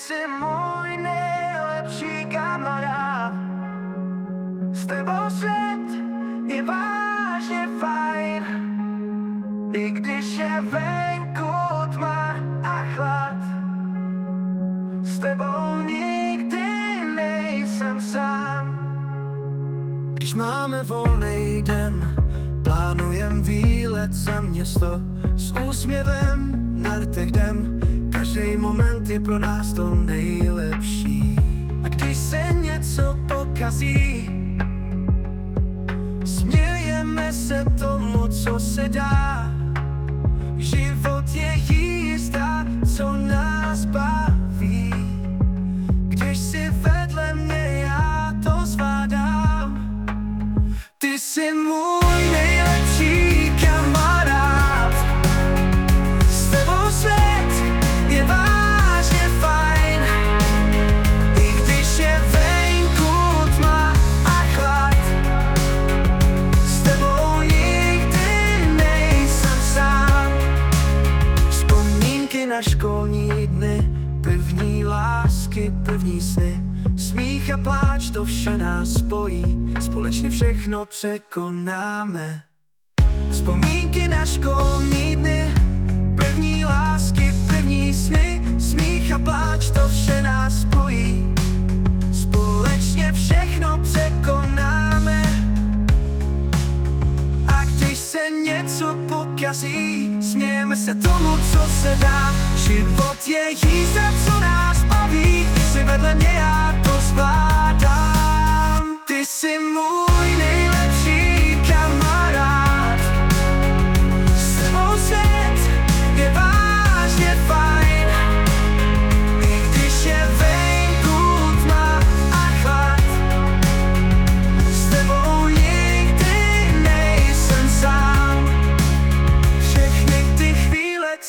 jsi můj nejlepší kamarád. S tebou svět je vážně fajn I když je venku tma a chlad. S tebou nikdy nejsem sám. Když máme volný den Plánujem výlet za město S úsměvem na rtech Každý moment je pro nás to nejlepší. A když se něco pokazí Smějeme se tomu, co se dá. Život je jízda, co nás baví. Když si vedle mě, já to zvládám. Ty jsi můj školní dny První lásky, první sny. Smích a pláč, to vše nás spojí. Společně všechno překonáme. Vzpomínky na školní dny První lásky, první sny. Smích a pláč, to vše nás spojí. Společně všechno se tomu, co se dá. Život je jízda, co nás baví, ty jsi vedle mě, já to zvládám.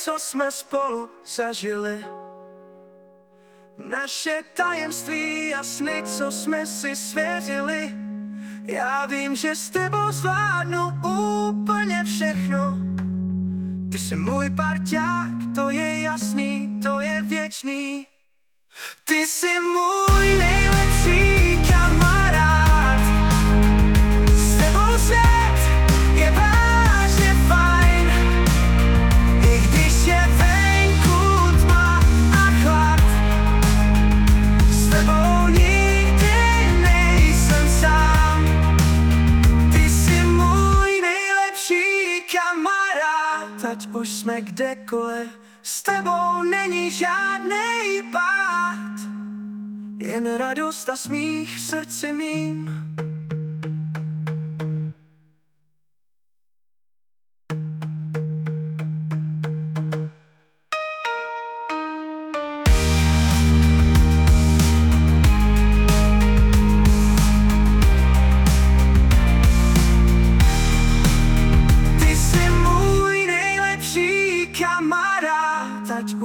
Co jsme spolu zažili. Naše tajemství a sny, co jsme si svěřili. Já vím, že s tebou zvládnu úplně všechno. Ty jsi můj parťák, to je jasný, to je věčný. Ty jsi můj nejlepší Ať už jsme kdekoliv S tebou není žádnej pád. Jen radost a smích v srdci mým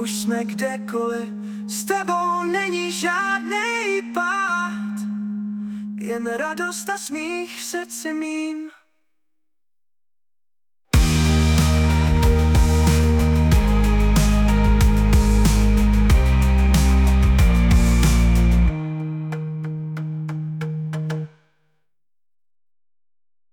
už jsme kdekoliv S tebou není žádnej pád. Jen radost a smích srdci mým